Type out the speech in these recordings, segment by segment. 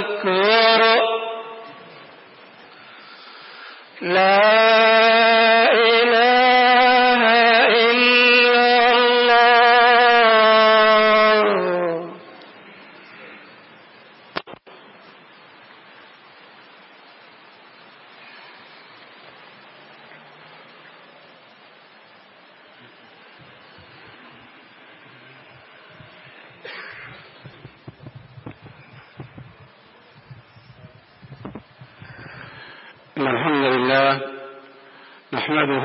الله أكبر لا إله إلا الله إن الحمد لله نحمده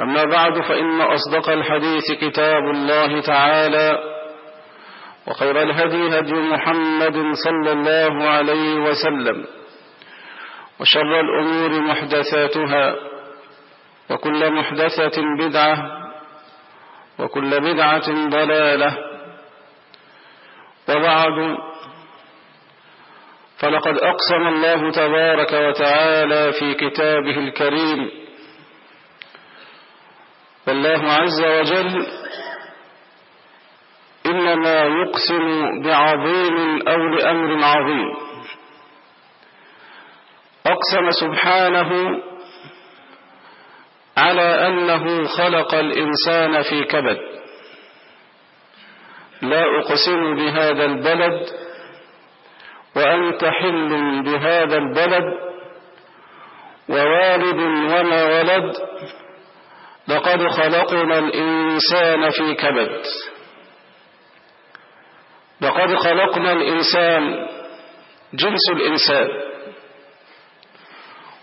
أما بعد فإن أصدق الحديث كتاب الله تعالى وخير الهدي هدي محمد صلى الله عليه وسلم وشر الأمور محدثاتها وكل محدثة بدعة وكل بدعة ضلالة وبعد فلقد أقسم الله تبارك وتعالى في كتابه الكريم والله عز وجل إنما يقسم بعظيم أو لأمر عظيم. أقسم سبحانه على أنه خلق الإنسان في كبد. لا أقسم بهذا البلد وأنت حل بهذا البلد ووالد وما ولد لقد خلقنا الإنسان في كبد. لقد خلقنا الإنسان جنس الإنسان.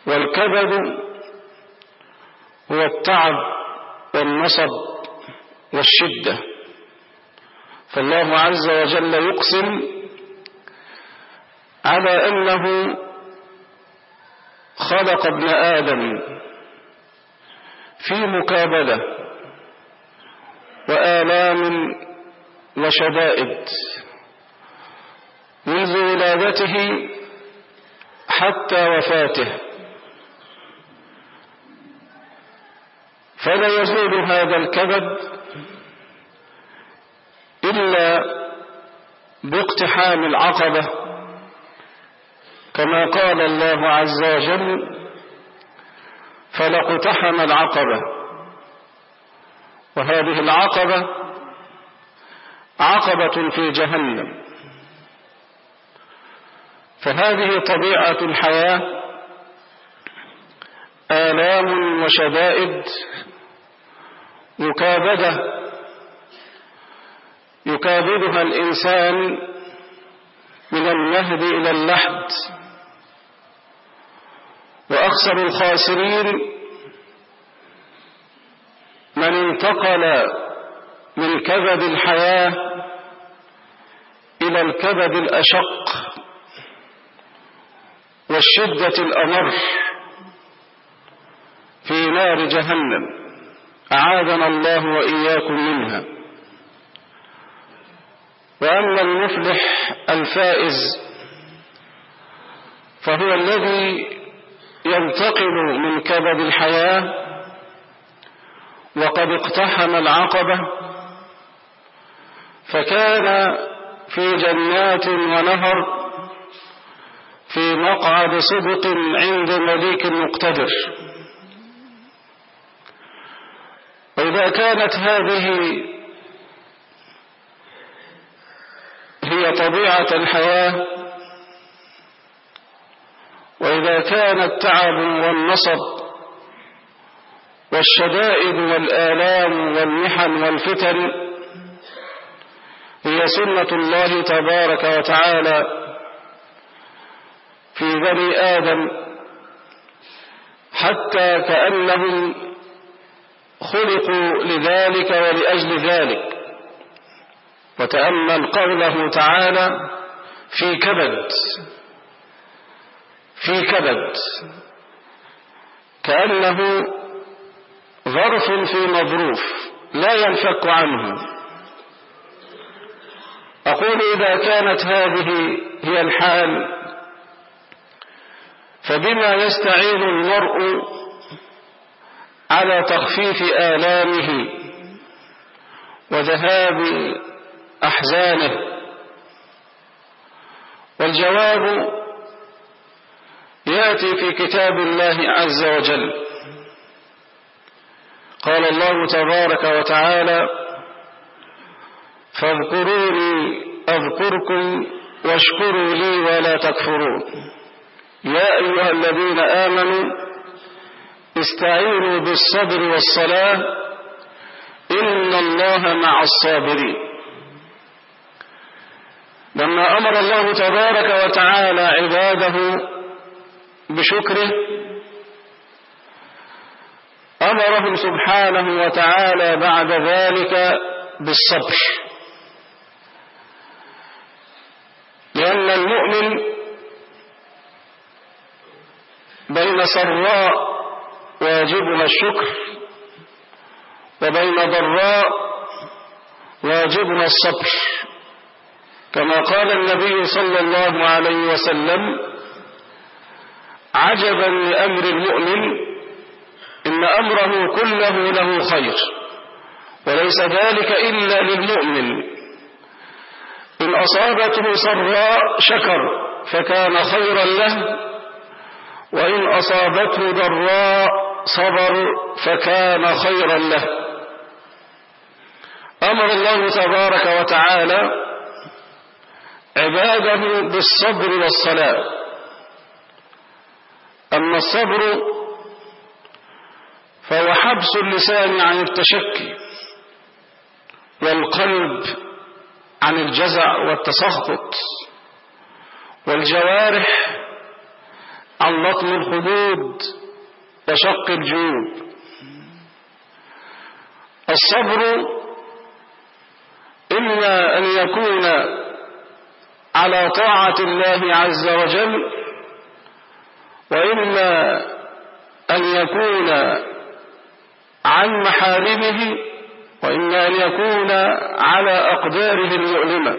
والكبد هو التعب والنصب والشدة. فالله عز وجل يقسم على أنه خلق ابن آدم في مكابلة وآلام وشدائد منذ ولادته حتى وفاته. فلا يزول هذا الكبد إلا باقتحام العقبة كما قال الله عز وجل فلاقتحم العقبة. وهذه العقبة عقبة في جهنم. فهذه طبيعة الحياة آلام وشدائد مكابدة يكابدها الإنسان من المهد إلى اللحد. وأخسر الخاسرين من انتقل من كبد الحياة إلى الكبد الأشق والشدة الأمر في نار جهنم. أعاذنا الله وإياكم منها. وأما المفلح الفائز فهو الذي ينتقل من كبد الحياة وقد اقتحم العقبة فكان في جنات ونهر في مقعد صدق عند مليك مقتدر. وإذا كانت هذه هي طبيعة الحياة وإذا كان التعب والنصب والشدائد والآلام والمحن والفتن هي سنة الله تبارك وتعالى في بني آدم حتى كأنهم خلقوا لذلك ولأجل ذلك. وتأمل قوله تعالى في كبد. في كبد. كأنه ظرف في مظروف لا ينفك عنه. أقول إذا كانت هذه هي الحال فبما يستعين المرء على تخفيف آلامه وذهاب أحزانه. والجواب يأتي في كتاب الله عز وجل. قال الله تبارك وتعالى فاذكروني أذكركم واشكروا لي ولا تكفرون. يا أيها الذين آمنوا استعينوا بالصبر والصلاة. إن الله مع الصابرين. لما أمر الله تبارك وتعالى عباده بشكره. أمرهم سبحانه وتعالى بعد ذلك بالصبر لأن المؤمن بين سراء واجبها الشكر وبين ضراء واجبها الصبر. كما قال النبي صلى الله عليه وسلم عجبا لأمر المؤمن إن أمره كله له خير وليس ذلك إلا للمؤمن. إن أصابته سراء شكر فكان خيرا له وإن أصابته ضراء صبر فكان خيرا له. أمر الله تبارك وتعالى عباده بالصبر والصلاة. أما الصبر فهو حبس اللسان عن التشكي والقلب عن الجزع والتسخط والجوارح عن لطم الخدود وشق الجيوب. الصبر إما أن يكون على طاعة الله عز وجل وإما أن يكون عن محارمه وإما أن يكون على أقداره المؤلمة.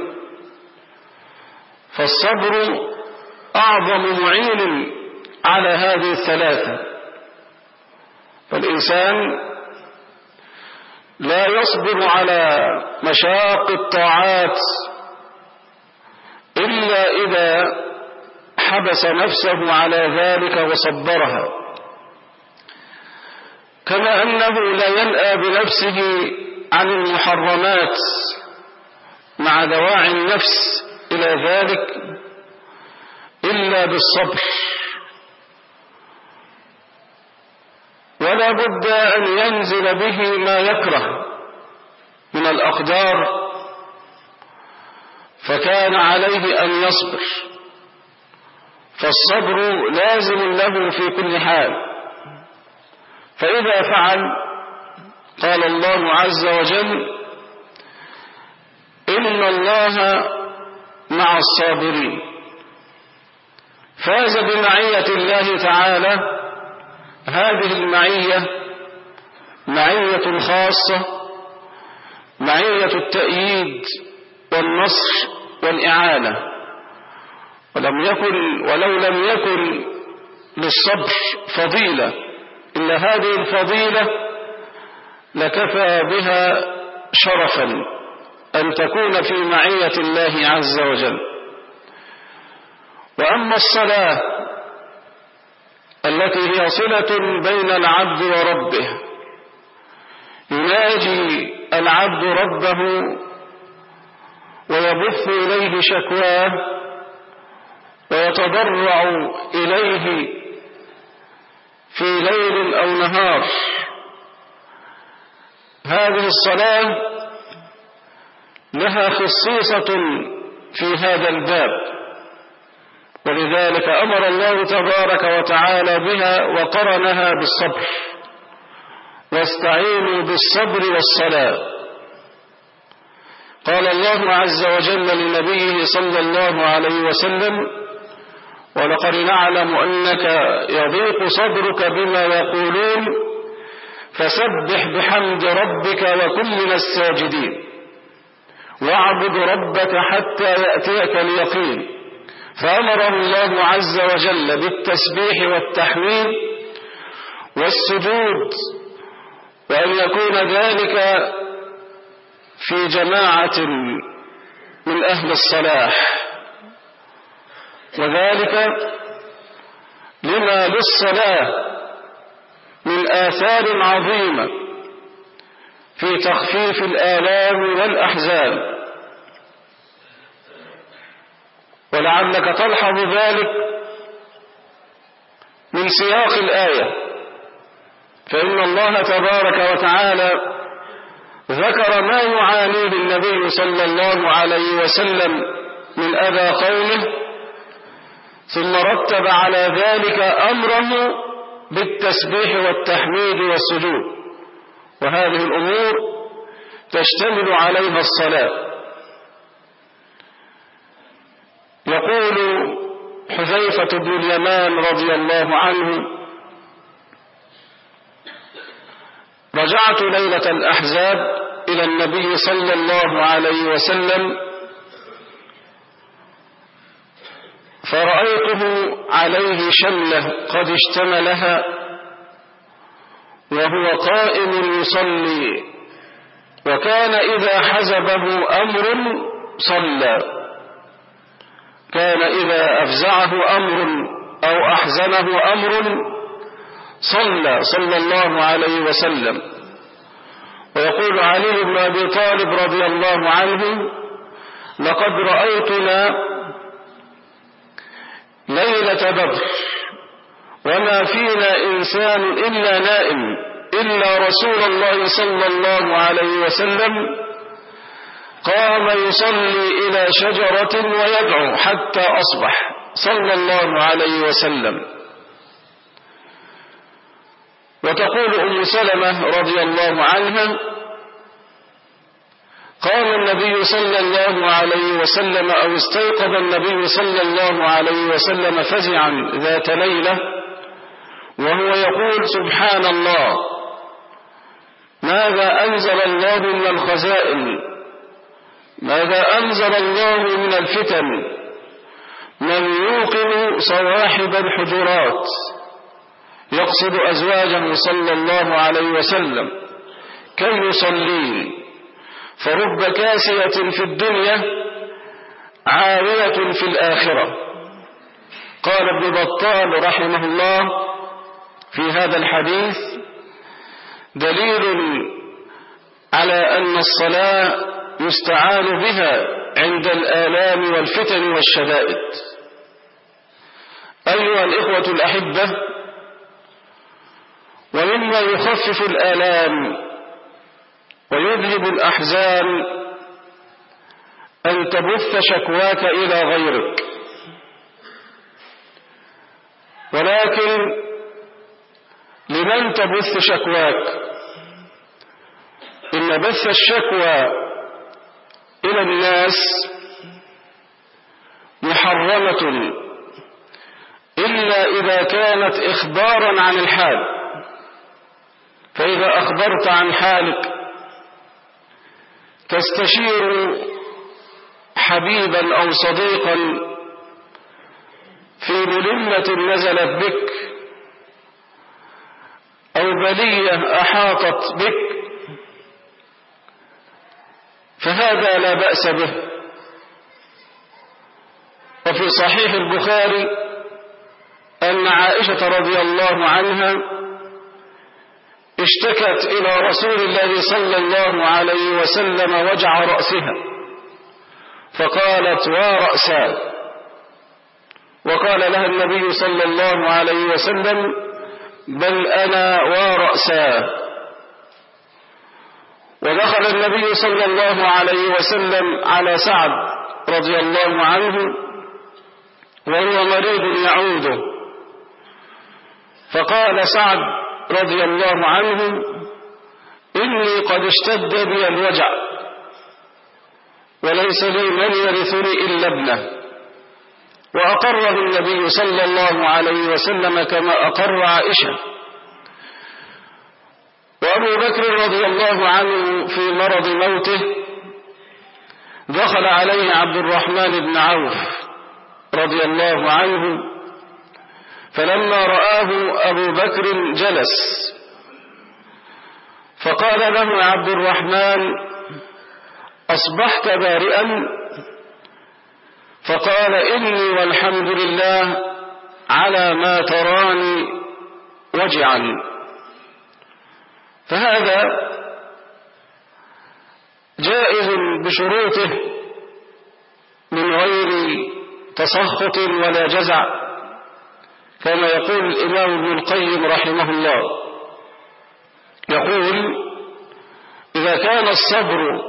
فالصبر أعظم معين على هذه الثلاثة. فالإنسان لا يصبر على مشاق الطاعات إلا إذا حبس نفسه على ذلك وصبرها. كما أنه لا ينأى بنفسه عن المحرمات مع دواعي النفس إلى ذلك إلا بالصبر. ولا بد أن ينزل به ما يكره من الأقدار فكان عليه أن يصبر. فالصبر لازم له في كل حال. فإذا فعل قال الله عز وجل إن الله مع الصابرين. فاز بمعية الله تعالى. هذه المعية معية خاصة معية التأييد والنصر والإعانة. ولم يكن ولو لم يكن للصبر فضيلة إلا هذه الفضيلة لكفى بها شرفا أن تكون في معية الله عز وجل. وأما الصلاة التي هي صلة بين العبد وربه يناجي العبد ربه ويبث إليه شكواه ويتضرع إليه في ليل أو نهار. هذه الصلاة لها خصيصة في هذا الباب ولذلك أمر الله تبارك وتعالى بها وقرنها بالصبر واستعينوا بالصبر والصلاة. قال الله عز وجل لنبيه صلى الله عليه وسلم ولقد نعلم أنك يضيق صدرك بما يقولون فسبح بحمد ربك وكن من الساجدين. واعبد ربك حتى يأتيك اليقين. فأمره الله عز وجل بالتسبيح والتحميد والسجود وأن يكون ذلك في جماعة من أهل الصلاح. وذلك لما للصلاة من آثار عظيمة في تخفيف الآلام والأحزان. ولعلك تلحظ ذلك من سياق الآية. فإن الله تبارك وتعالى ذكر ما يعانيه النبي صلى الله عليه وسلم من أذى قومه ثم رتب على ذلك أمره بالتسبيح والتحميد والسجود. وهذه الأمور تشتمل عليها الصلاة. يقول حذيفة بن اليمان رضي الله عنه رجعت ليلة الأحزاب إلى النبي صلى الله عليه وسلم فرأيته عليه شملة قد اشتملها وهو قائم يصلي وكان إذا حزبه أمر صلى كان إذا أفزعه أمر أو أحزنه أمر صلى صلى الله عليه وسلم. ويقول علي بن أبي طالب رضي الله عنه لقد رأيتنا ليلة بدر. وما فينا إنسان إلا نائم إلا رسول الله صلى الله عليه وسلم. قام يصلي إلى شجرة ويدعو حتى أصبح صلى الله عليه وسلم. وتقول أم سلمة رضي الله عنها قام النبي صلى الله عليه وسلم أو استيقظ النبي صلى الله عليه وسلم فزعا ذات ليلة وهو يقول سبحان الله ماذا أنزل الله من الخزائن؟ ماذا أنزل الله من الفتن؟ من يوقن صواحب الحجرات؟ يقصد أزواجه صلى الله عليه وسلم كي يصلين. فرب كاسية في الدنيا عاوية في الآخرة. قال ابن بطال رحمه الله في هذا الحديث دليل على أن الصلاة يستعان بها عند الآلام والفتن والشدائد. أيها الإخوة الأحبة ومما يخفف الآلام ويذهب الأحزان أن تبث شكواك إلى غيرك. ولكن لمن تبث شكواك؟ إن بث الشكوى إلى الناس محرمة إلا إذا كانت إخبارا عن الحال. فإذا أخبرت عن حالك تستشير حبيبا أو صديقا في ملمة نزلت بك أو بلية أحاطت بك فهذا لا بأس به. وفي صحيح البخاري أن عائشة رضي الله عنها اشتكت إلى رسول الله صلى الله عليه وسلم وجع رأسها. فقالت ورأسا وقال لها النبي صلى الله عليه وسلم بل أنا ورأسا ودخل النبي صلى الله عليه وسلم على سعد رضي الله عنه وهو مريض يعوده. فقال سعد رضي الله عنه إني قد اشتد بي الوجع وليس لي من يرثني إلا ابنه. وأقره النبي صلى الله عليه وسلم كما أقر عائشة. وأبو بكر رضي الله عنه في مرض موته دخل عليه عبد الرحمن بن عوف رضي الله عنه فلما رآه أبو بكر جلس. فقال له عبد الرحمن أصبحت بارئا؟ فقال إني والحمد لله على ما تراني وجعا. فهذا جائز بشروطه من غير تسخط ولا جزع. كما يقول الإمام ابن القيم رحمه الله. يقول إذا كان الصبر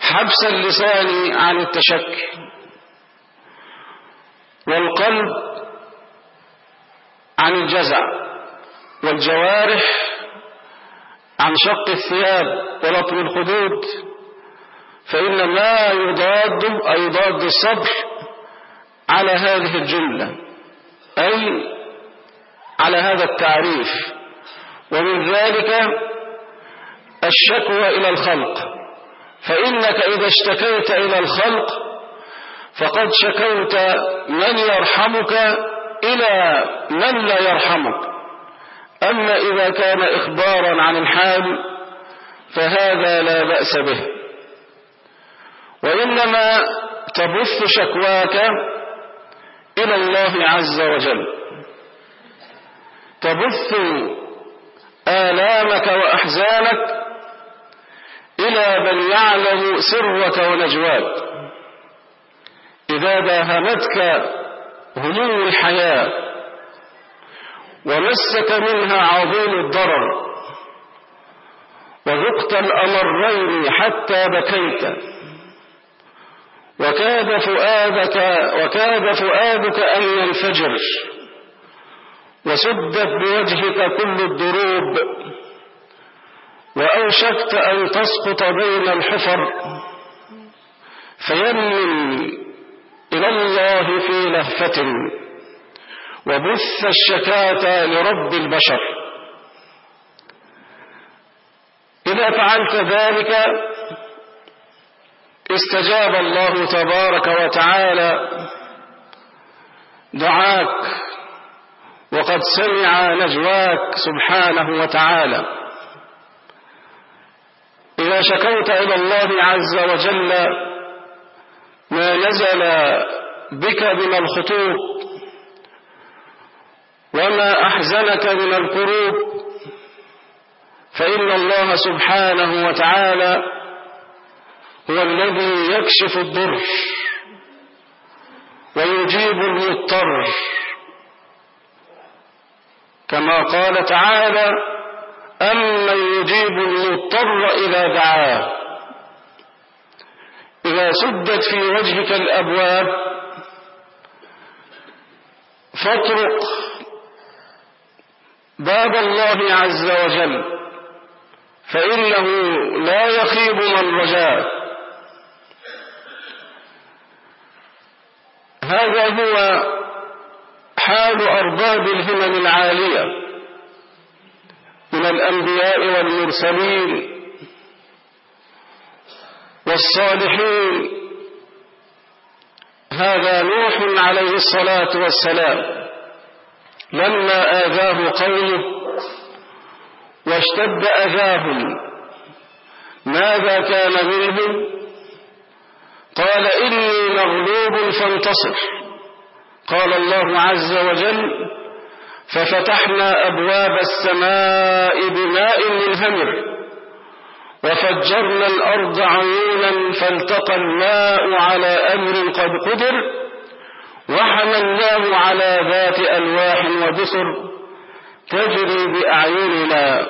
حبس اللسان عن التشكي والقلب عن الجزع والجوارح عن شق الثياب ولطم الخدود فإن ما يضاد أي يضاد الصبر على هذه الجملة. أي على هذا التعريف. ومن ذلك الشكوى إلى الخلق. فإنك إذا اشتكيت إلى الخلق فقد شكوت من يرحمك إلى من لا يرحمك. أما إذا كان إخبارا عن الحال فهذا لا بأس به. وإنما تبث شكواك إلى الله عز وجل. تبث آلامك وأحزانك إلى من يعلم سرك ونجواك. إذا داهمتك هموم الحياة ومسك منها عظيم الضرر وذقت الأمرين حتى بكيت. وكاد فؤادك وكاد فؤادك أن ينفجر. وسدت بوجهك كل الدروب. وأوشكت أن تسقط بين الحفر. فيمن إلى الله في لهفة وبث الشكاة لرب البشر. إذا فعلت ذلك استجاب الله تبارك وتعالى. دعاك وقد سمع نجواك سبحانه وتعالى. إذا شكوت إلى الله عز وجل ما نزل بك من الخطوط وما أحزنك من الكروب فإن الله سبحانه وتعالى هو الذي يكشف الضر ويجيب المضطر. كما قال تعالى أمن يجيب المضطر إذا دعاه. إذا سدت في وجهك الأبواب فاطرق باب الله عز وجل. فإنه لا يخيب من رجاه هذا هو حال أرباب الهمم العالية من الأنبياء والمرسلين والصالحين. هذا نوح عليه الصلاة والسلام لما آذاه قومه واشتد أذاهم ماذا كان منهم؟ قال إني مغلوب فانتصر. قال الله عز وجل ففتحنا أبواب السماء بماء منهمر وفجرنا الأرض عيونا فالتقى الماء على أمر قد قدر وحملناه على ذات ألواح ودسر تجري بأعيننا.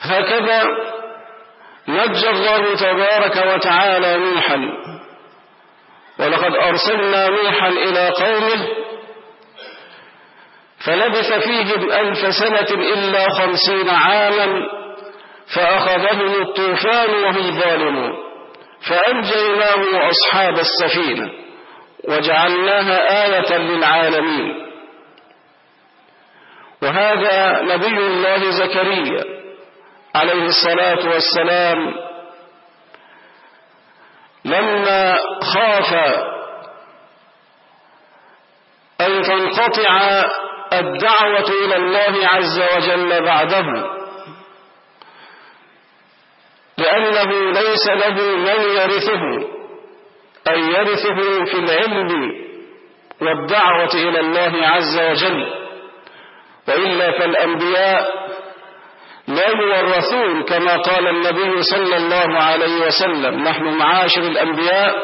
هكذا نجى الله تبارك وتعالى نوحا. ولقد أرسلنا نوحا إلى قومه فلبث فيهم ألف سنة إلا خمسين عاما فأخذهم الطوفان وهم ظالمون. فأنجيناه وأصحاب السفينة وجعلناها آية للعالمين. وهذا نبي الله زكريا. عليه الصلاة والسلام لما خاف أن تنقطع الدعوة إلى الله عز وجل بعده لأنه ليس له من يرثه أي يرثه في العلم والدعوة إلى الله عز وجل وإلا فالأنبياء لا يورثون كما قال النبي صلى الله عليه وسلم نحن معاشر الأنبياء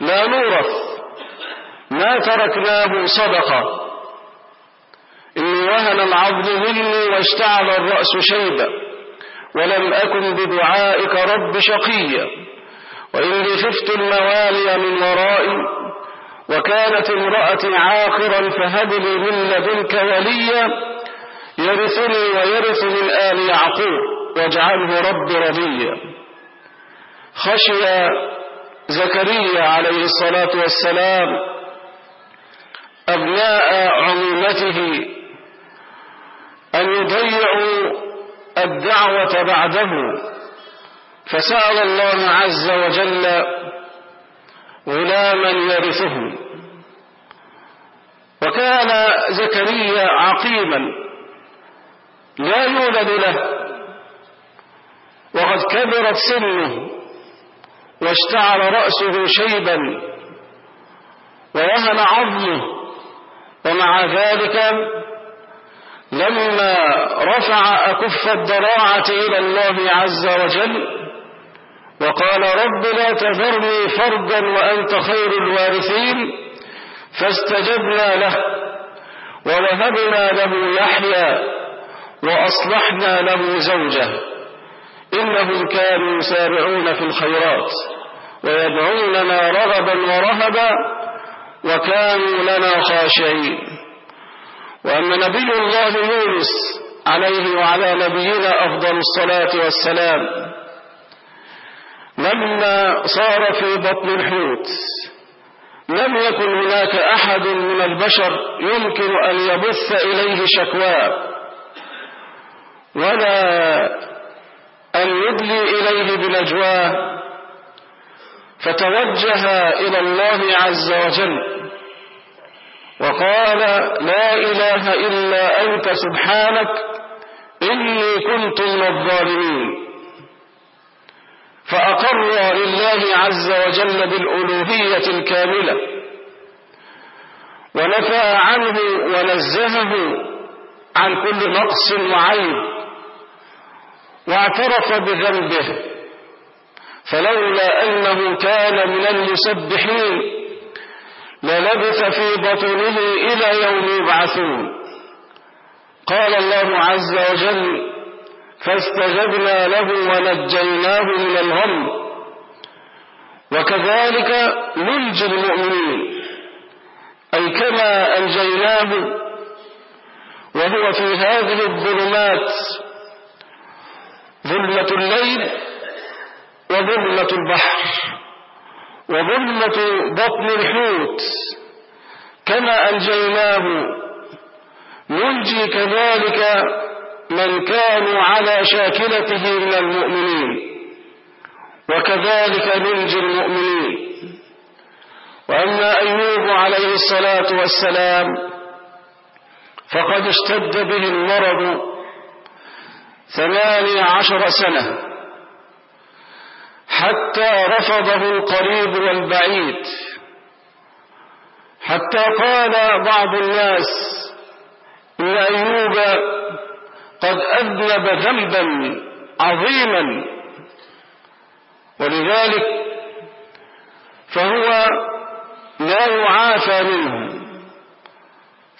لا نورث ما تركناه صدقة. إني وهن العظم مني واشتعل الرأس شيبا ولم أكن بدعائك رب شقيا وإني خفت الموالي من ورائي وكانت امرأتي عاقرا فهب لي من لدنك وليا. يرثني ويرث من آل يعقوب واجعله رب رضيا خشي زكريا عليه الصلاة والسلام أبناء عمومته أن يضيعوا الدعوة بعده. فسأل الله عز وجل غلاما يرثه. وكان زكريا عقيما. لا يولد له. وقد كبرت سنه واشتعل رأسه شيبا ووهن عظمه. ومع ذلك لما رفع أكف الضراعة إلى الله عز وجل وقال رب لا تذرني فردا وأنت خير الوارثين فاستجبنا له. ووهبنا له يحيى وأصلحنا له زوجه. إنهم كانوا يسارعون في الخيرات ويدعوننا رغبا ورهبا وكانوا لنا خاشعين. وأن نبي الله يونس عليه وعلى نبينا أفضل الصلاة والسلام لما صار في بطن الحوت لم يكن هناك أحد من البشر يمكن أن يبث إليه شكواه. ولا أن يدلي إليه بنجواه فتوجه إلى الله عز وجل وقال لا إله إلا أنت سبحانك إني كنت من الظالمين. فأقر لله عز وجل بالألوهية الكاملة ونفى عنه ونزهه عن كل نقص وعيب. واعترف بذنبه. فلولا أنه كان من المسبحين للبث في بطنه إلى يوم يبعثون. قال الله عز وجل فاستجبنا له ونجيناه من الغم وكذلك ننجي المؤمنين. أي كما أنجيناه وهو في هذه الظلمات ظلمة الليل وظلمة البحر وظلمة بطن الحوت كما أنجيناه ننجي كذلك من كانوا على شاكلته من المؤمنين وكذلك ننجي المؤمنين وأما أيوب عليه الصلاة والسلام فقد اشتد به المرض ثمانية عشر سنة. حتى رفضه القريب والبعيد. حتى قال بعض الناس إن أيوب قد أذنب ذنبا عظيما. ولذلك فهو لا يعافى منه.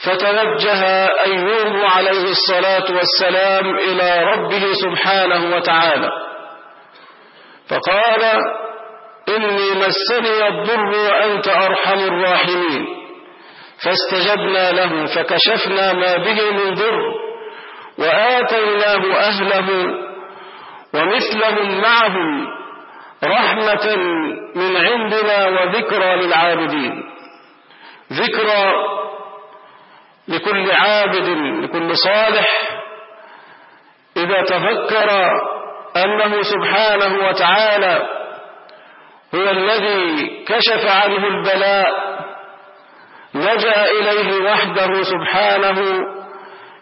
فتوجه أيوب عليه الصلاة والسلام إلى ربه سبحانه وتعالى. فقال إني مسني الضر وأنت أرحم الراحمين. فاستجبنا له فكشفنا ما به من ضر وآتيناه أهله ومثلهم معهم رحمة من عندنا وذكرى للعابدين. ذكرى لكل عابد لكل صالح. إذا تفكر أنه سبحانه وتعالى هو الذي كشف عنه البلاء لجأ إليه وحده سبحانه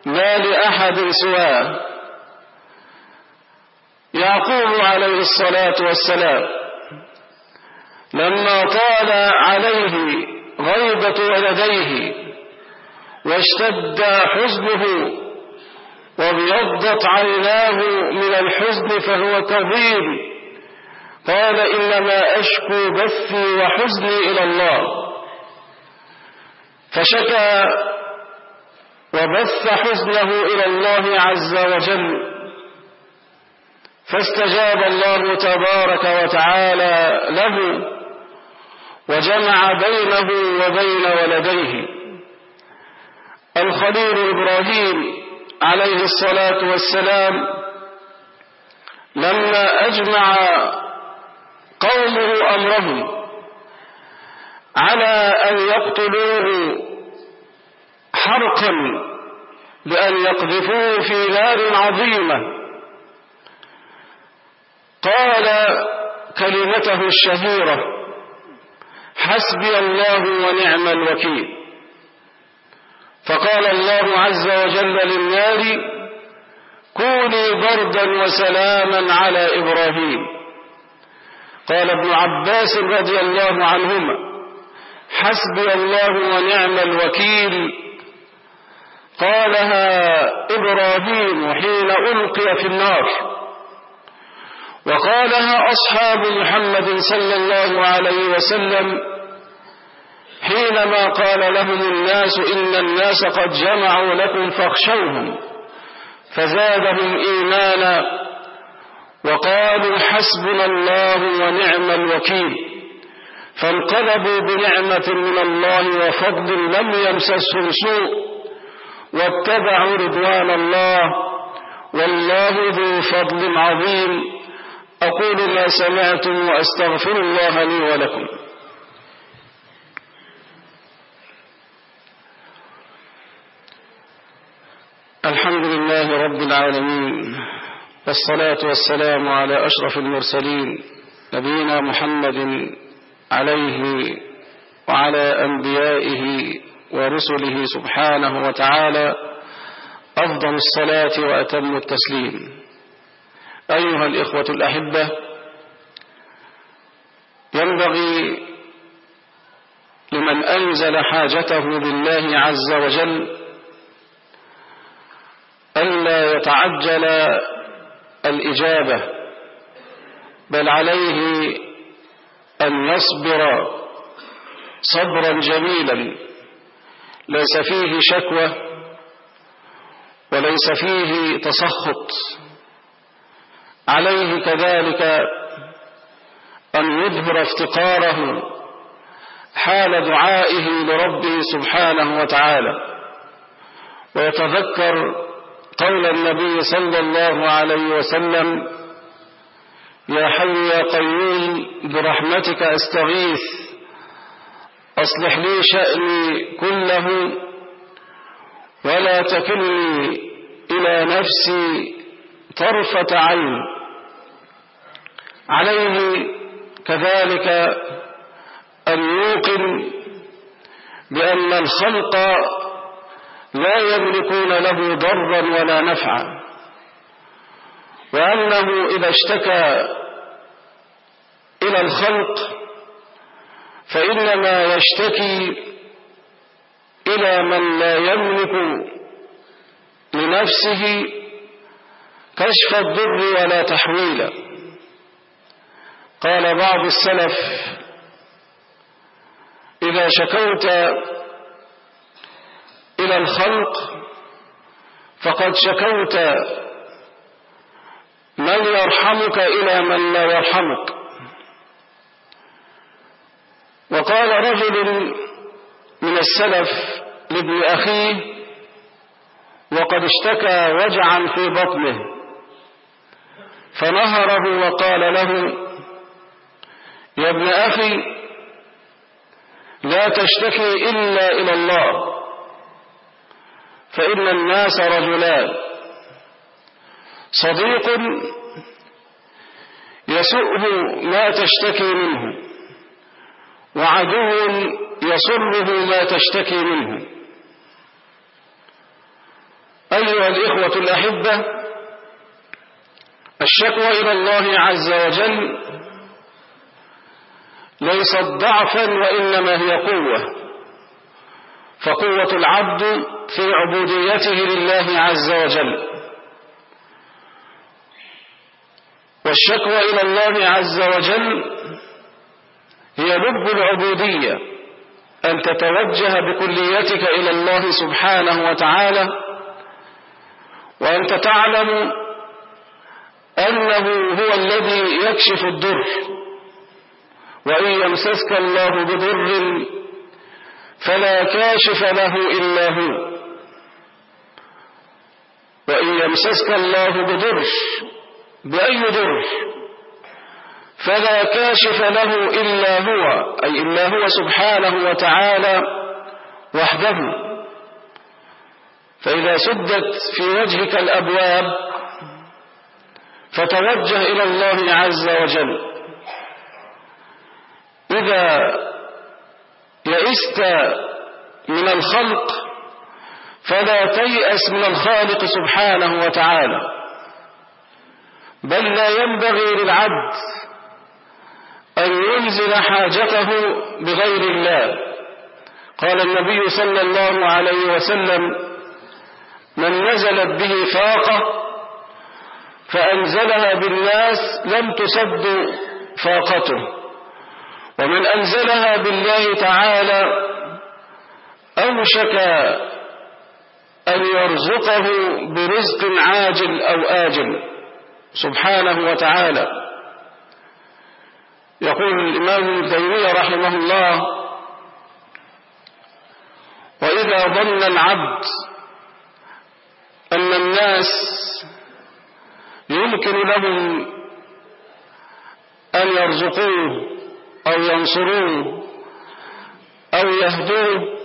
لا لأحد سواه. يعقوب عليه الصلاة والسلام لما طال عليه غيبة ولديه واشتد حزنه وابيضت عيناه من الحزن فهو كظيم قال إنما أشكو بثي وحزني إلى الله. فشكى وبث حزنه إلى الله عز وجل. فاستجاب الله تبارك وتعالى له وجمع بينه وبين ولديه. الخليل إبراهيم عليه الصلاة والسلام لما أجمع قومه أمرهم على أن يقتلوه حرقا بأن يقذفوه في نار عظيمة قال كلمته الشهيرة حسبي الله ونعم الوكيل. فقال الله عز وجل للنار كوني بردا وسلاما على إبراهيم. قال ابن عباس رضي الله عنهما حسبي الله ونعم الوكيل. قالها إبراهيم حين ألقي في النار. وقالها أصحاب محمد صلى الله عليه وسلم حينما قال لهم الناس إن الناس قد جمعوا لكم فاخشوهم فزادهم إيمانا وقالوا حسبنا الله ونعم الوكيل فانقلبوا بنعمة من الله وفضل لم يمسسهم سوء واتبعوا رضوان الله والله ذو فضل عظيم. أقول ما سمعتم وأستغفر الله لي ولكم. الحمد لله رب العالمين والصلاة والسلام على أشرف المرسلين نبينا محمد عليه وعلى أنبيائه ورسله سبحانه وتعالى أفضل الصلاة وأتم التسليم. أيها الإخوة الأحبة ينبغي لمن أنزل حاجته بالله عز وجل ألا يتعجل الإجابة بل عليه أن يصبر صبرا جميلا. ليس فيه شكوى وليس فيه تسخط. عليه كذلك أن يظهر افتقاره حال دعائه لربه سبحانه وتعالى ويتذكر قول النبي صلى الله عليه وسلم يا حي يا قيوم برحمتك أستغيث أصلح لي شأني كله ولا تكلني إلى نفسي طرفة عين. عليه كذلك أن يوقن بأن الخلق لا يملكون له ضرا ولا نفعا. وأنه إذا اشتكى إلى الخلق فإنما يشتكي إلى من لا يملك لنفسه كشف الضر ولا تحويلا قال بعض السلف إذا شكوت إلى الخلق فقد شكوت من يرحمك إلى من لا يرحمك. وقال رجل من السلف لابن أخيه وقد اشتكى وجعا في بطنه فنهره وقال له يا ابن أخي لا تشتكي إلا إلى الله. فإن الناس رجلان. صديق يسؤه ما تشتكي منه وعدو يسره ما تشتكي منه. أيها الإخوة الأحبة الشكوى إلى الله عز وجل ليست ضعفا وإنما هي قوة. فقوة العبد في عبوديته لله عز وجل. والشكوى إلى الله عز وجل هي لب العبودية أن تتوجه بكليتك إلى الله سبحانه وتعالى وأنت تعلم أنه هو الذي يكشف الضر وإن يمسسك الله بضر فلا كاشف له إلا هو. وإن يمسسك الله بضر بأي ضر فلا كاشف له إلا هو أي إلا هو سبحانه وتعالى وحده. فإذا سدت في وجهك الأبواب فتوجه إلى الله عز وجل. إذا يئست من الخلق فلا تيأس من الخالق سبحانه وتعالى. بل لا ينبغي للعبد أن ينزل حاجته بغير الله. قال النبي صلى الله عليه وسلم من نزلت به فاقة فأنزلها بالناس لم تسد فاقته. ومن أنزلها بالله تعالى أوشك أن يرزقه برزق عاجل أو آجل سبحانه وتعالى. يقول الإمام ابن تيمية رحمه الله وإذا ظن العبد أن الناس يمكن لهم أن يرزقوه أو ينصروه أو يهدوه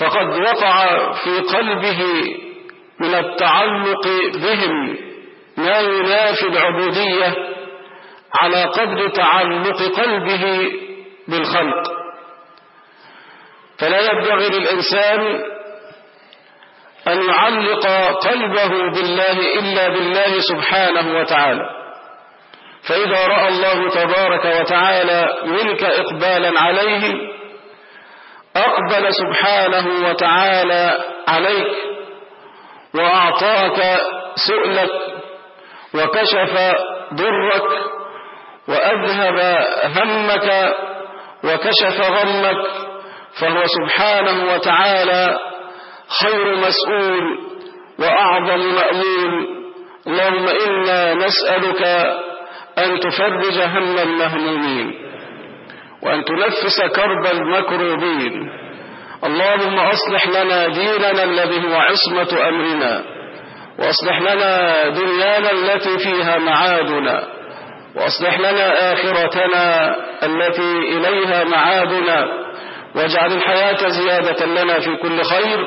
فقد وقع في قلبه من التعلق بهم ما ينافي العبودية على قدر تعلق قلبه بالخلق. فلا ينبغي للإنسان أن يعلق قلبه بالله إلا بالله سبحانه وتعالى. فإذا رأى الله تبارك وتعالى منك إقبالا عليه أقبل سبحانه وتعالى عليك وأعطاك سؤلك وكشف ضرك وأذهب همك وكشف غمك فهو سبحانه وتعالى خير مسؤول وأعظم مأمون. اللهم إنا نسألك أن تفرج هم المهمومين وأن تنفس كرب المكروبين. اللهم أصلح لنا ديننا الذي هو عصمة أمرنا وأصلح لنا دنيانا التي فيها معادنا وأصلح لنا آخرتنا التي إليها معادنا واجعل الحياة زيادة لنا في كل خير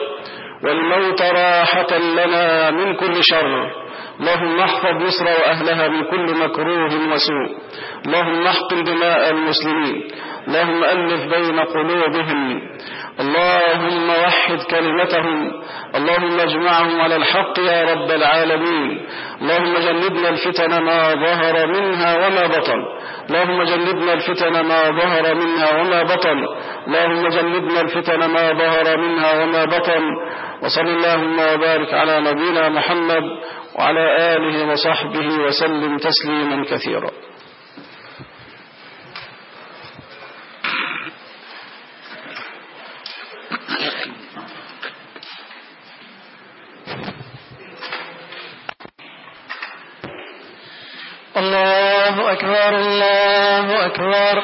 والموت راحة لنا من كل شر. اللهم احفظ مصر وأهلها من كل مكروه وسوء. اللهم احقن دماء المسلمين. اللهم ألف بين قلوبهم. اللهم وحد كلمتهم. اللهم اجمعهم على الحق يا رب العالمين. اللهم جنبنا الفتن ما ظهر منها وما بطن. اللهم جنبنا الفتن ما ظهر منها وما بطن. اللهم جنبنا الفتن ما ظهر منها وما بطن. وصل اللهم وبارك على نبينا محمد وعلى آله وصحبه وسلم تسليما كثيرا الله أكبر الله أكبر